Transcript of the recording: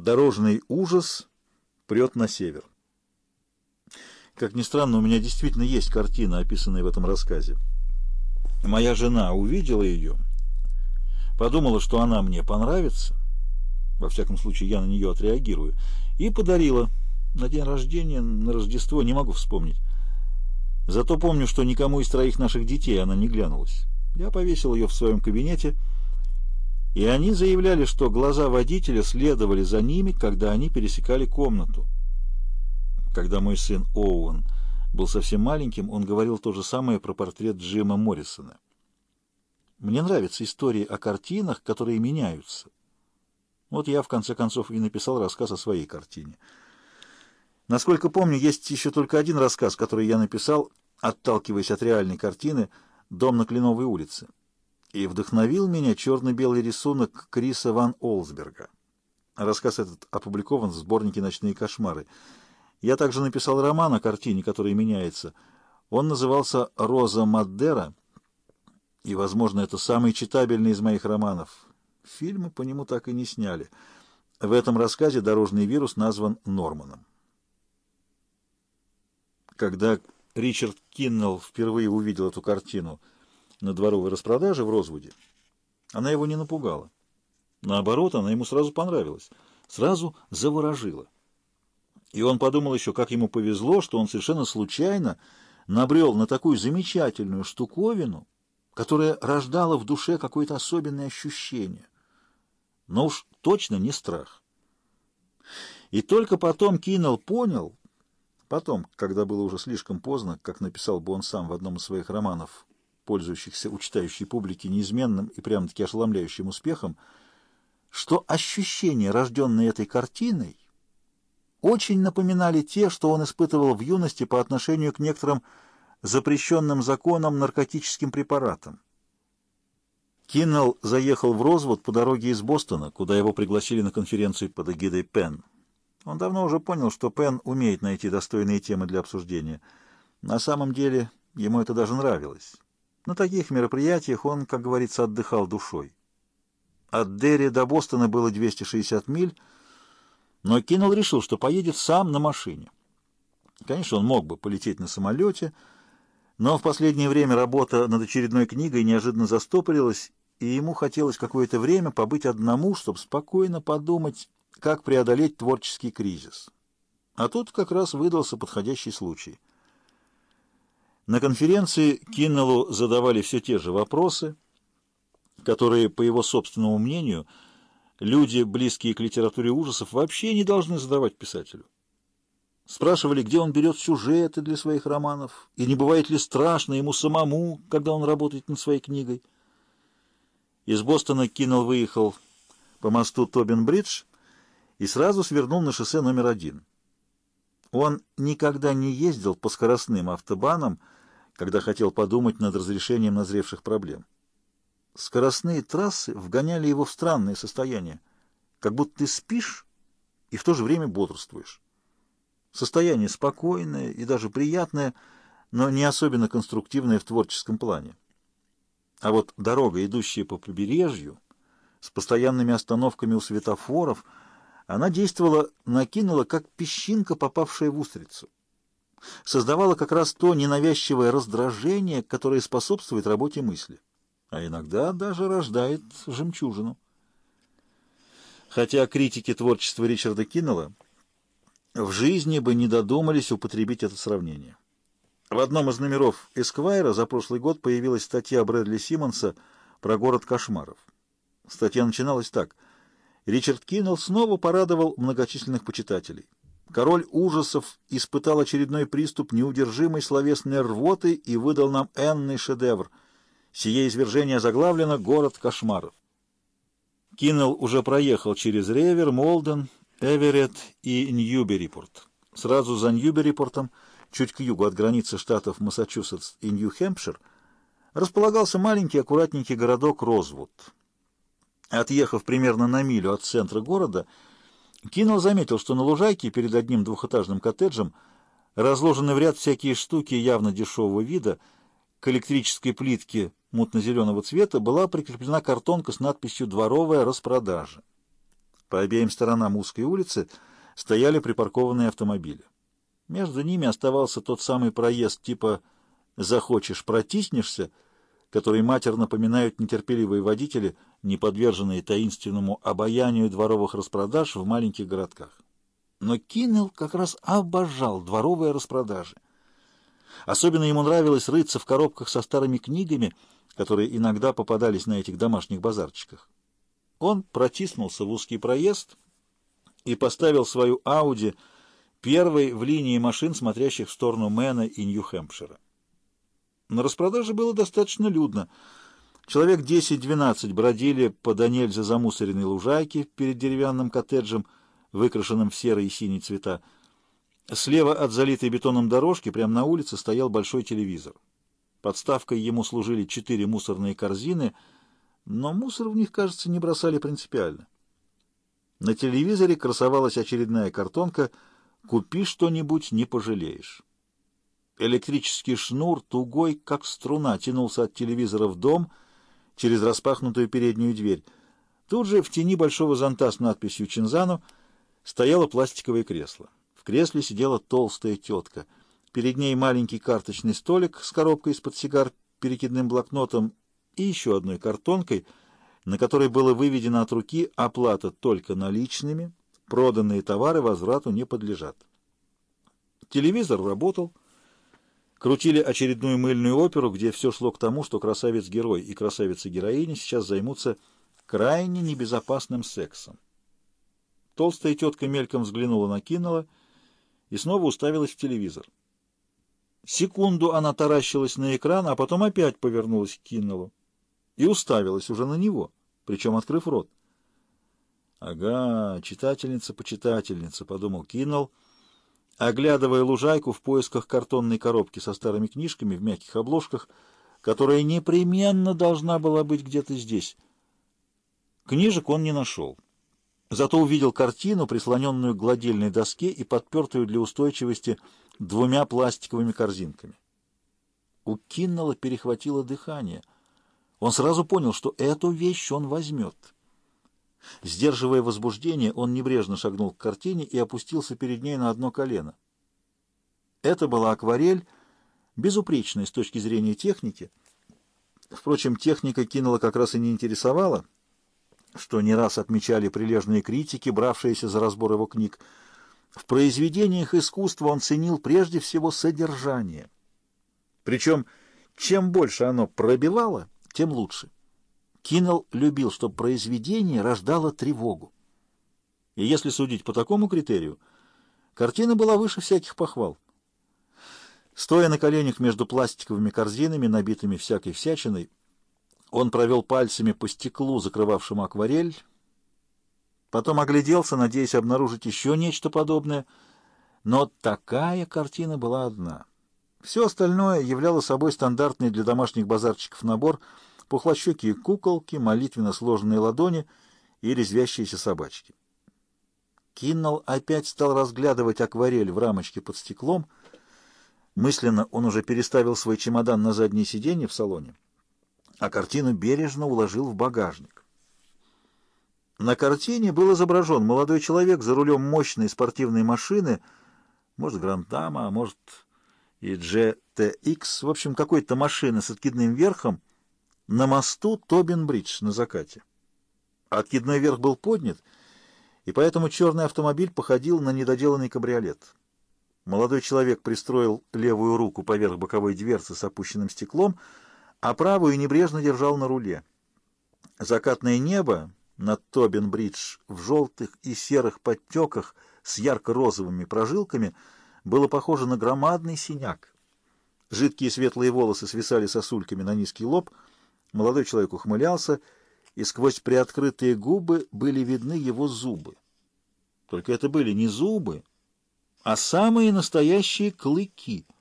Дорожный ужас прет на север. Как ни странно, у меня действительно есть картина, описанная в этом рассказе. Моя жена увидела ее, подумала, что она мне понравится, во всяком случае я на нее отреагирую, и подарила на день рождения, на Рождество, не могу вспомнить. Зато помню, что никому из троих наших детей она не глянулась. Я повесил ее в своем кабинете, и они заявляли, что глаза водителя следовали за ними, когда они пересекали комнату. Когда мой сын Оуэн был совсем маленьким, он говорил то же самое про портрет Джима Моррисона. Мне нравятся истории о картинах, которые меняются. Вот я, в конце концов, и написал рассказ о своей картине. Насколько помню, есть еще только один рассказ, который я написал, отталкиваясь от реальной картины «Дом на Кленовой улице» и вдохновил меня черно-белый рисунок Криса ван Олсберга. Рассказ этот опубликован в сборнике «Ночные кошмары». Я также написал роман о картине, которая меняется. Он назывался «Роза Маддера», и, возможно, это самый читабельный из моих романов. Фильмы по нему так и не сняли. В этом рассказе дорожный вирус назван Норманом. Когда Ричард Киннелл впервые увидел эту картину – на дворовой распродаже в Розвуде, она его не напугала. Наоборот, она ему сразу понравилась, сразу заворожила. И он подумал еще, как ему повезло, что он совершенно случайно набрел на такую замечательную штуковину, которая рождала в душе какое-то особенное ощущение. Но уж точно не страх. И только потом Киннелл понял, потом, когда было уже слишком поздно, как написал бы он сам в одном из своих романов пользующихся у читающей публики неизменным и прямо-таки ошеломляющим успехом, что ощущения, рожденные этой картиной, очень напоминали те, что он испытывал в юности по отношению к некоторым запрещенным законом наркотическим препаратам. Киннелл заехал в Розвуд по дороге из Бостона, куда его пригласили на конференцию под эгидой Пен. Он давно уже понял, что Пен умеет найти достойные темы для обсуждения. На самом деле ему это даже нравилось. На таких мероприятиях он, как говорится, отдыхал душой. От Дерри до Бостона было 260 миль, но Киннелл решил, что поедет сам на машине. Конечно, он мог бы полететь на самолете, но в последнее время работа над очередной книгой неожиданно застопорилась, и ему хотелось какое-то время побыть одному, чтобы спокойно подумать, как преодолеть творческий кризис. А тут как раз выдался подходящий случай — на конференции Киннеллу задавали все те же вопросы, которые, по его собственному мнению, люди, близкие к литературе ужасов, вообще не должны задавать писателю. Спрашивали, где он берет сюжеты для своих романов, и не бывает ли страшно ему самому, когда он работает над своей книгой. Из Бостона Киннелл выехал по мосту Тобин-Бридж и сразу свернул на шоссе номер один. Он никогда не ездил по скоростным автобанам, когда хотел подумать над разрешением назревших проблем. Скоростные трассы вгоняли его в странное состояние, как будто ты спишь и в то же время бодрствуешь. Состояние спокойное и даже приятное, но не особенно конструктивное в творческом плане. А вот дорога, идущая по побережью, с постоянными остановками у светофоров, она действовала, накинула, как песчинка, попавшая в устрицу создавала как раз то ненавязчивое раздражение, которое способствует работе мысли, а иногда даже рождает жемчужину. Хотя критики творчества Ричарда Киннелла в жизни бы не додумались употребить это сравнение. В одном из номеров «Эсквайра» за прошлый год появилась статья Брэдли Симмонса про город кошмаров. Статья начиналась так. Ричард Киннелл снова порадовал многочисленных почитателей. Король ужасов испытал очередной приступ неудержимой словесной рвоты и выдал нам энный шедевр. Сие извержение заглавлено «Город кошмаров». Киннелл уже проехал через Ревер, Молден, Эверетт и Ньюберипорт. Сразу за Ньюберипортом, чуть к югу от границы штатов Массачусетс и Нью-Хэмпшир, располагался маленький аккуратненький городок Розвуд. Отъехав примерно на милю от центра города, Киннелл заметил, что на лужайке перед одним двухэтажным коттеджем разложены в ряд всякие штуки явно дешевого вида. К электрической плитке мутно-зеленого цвета была прикреплена картонка с надписью «Дворовая распродажа». По обеим сторонам узкой улицы стояли припаркованные автомобили. Между ними оставался тот самый проезд типа «захочешь, протиснешься», который матер напоминают нетерпеливые водители, не подверженные таинственному обаянию дворовых распродаж в маленьких городках. Но Киннелл как раз обожал дворовые распродажи. Особенно ему нравилось рыться в коробках со старыми книгами, которые иногда попадались на этих домашних базарчиках. Он протиснулся в узкий проезд и поставил свою Ауди первой в линии машин, смотрящих в сторону Мэна и Нью-Хэмпшира. На распродаже было достаточно людно. Человек 10-12 бродили по до нельзя замусоренной лужайке перед деревянным коттеджем, выкрашенным в серый и синий цвета. Слева от залитой бетоном дорожки, прямо на улице, стоял большой телевизор. Подставкой ему служили четыре мусорные корзины, но мусор в них, кажется, не бросали принципиально. На телевизоре красовалась очередная картонка «Купи что-нибудь, не пожалеешь». Электрический шнур, тугой, как струна, тянулся от телевизора в дом через распахнутую переднюю дверь. Тут же в тени большого зонта с надписью «Чинзану» стояло пластиковое кресло. В кресле сидела толстая тетка. Перед ней маленький карточный столик с коробкой из-под сигар, перекидным блокнотом и еще одной картонкой, на которой было выведено от руки оплата только наличными, проданные товары возврату не подлежат. Телевизор работал, крутили очередную мыльную оперу, где все шло к тому, что красавец-герой и красавица-героиня сейчас займутся крайне небезопасным сексом. Толстая тетка мельком взглянула на Киннелла и снова уставилась в телевизор. Секунду она таращилась на экран, а потом опять повернулась к Киннеллу и уставилась уже на него, причем открыв рот. «Ага, читательница-почитательница», — подумал Киннелл, оглядывая лужайку в поисках картонной коробки со старыми книжками в мягких обложках, которая непременно должна была быть где-то здесь. Книжек он не нашел. Зато увидел картину, прислоненную к гладильной доске и подпертую для устойчивости двумя пластиковыми корзинками. У Киннелла перехватило дыхание. Он сразу понял, что эту вещь он возьмет. Сдерживая возбуждение, он небрежно шагнул к картине и опустился перед ней на одно колено. Это была акварель, безупречная с точки зрения техники. Впрочем, техника кинула как раз и не интересовала, что не раз отмечали прилежные критики, бравшиеся за разбор его книг. В произведениях искусства он ценил прежде всего содержание. Причем, чем больше оно пробивало, тем лучше. Киннелл любил, чтобы произведение рождало тревогу. И если судить по такому критерию, картина была выше всяких похвал. Стоя на коленях между пластиковыми корзинами, набитыми всякой всячиной, он провел пальцами по стеклу, закрывавшему акварель, потом огляделся, надеясь обнаружить еще нечто подобное, но такая картина была одна. Все остальное являло собой стандартный для домашних базарчиков набор — пухлощекие куколки, молитвенно сложенные ладони и резвящиеся собачки. Киннелл опять стал разглядывать акварель в рамочке под стеклом. Мысленно он уже переставил свой чемодан на заднее сиденье в салоне, а картину бережно уложил в багажник. На картине был изображен молодой человек за рулем мощной спортивной машины, может, Грантама, а может и GTX, в общем, какой-то машины с откидным верхом, на мосту Тобин-Бридж на закате. Откидной верх был поднят, и поэтому черный автомобиль походил на недоделанный кабриолет. Молодой человек пристроил левую руку поверх боковой дверцы с опущенным стеклом, а правую небрежно держал на руле. Закатное небо над Тобин-Бридж в желтых и серых подтеках с ярко-розовыми прожилками было похоже на громадный синяк. Жидкие светлые волосы свисали сосульками на низкий лоб — Молодой человек ухмылялся, и сквозь приоткрытые губы были видны его зубы. Только это были не зубы, а самые настоящие клыки —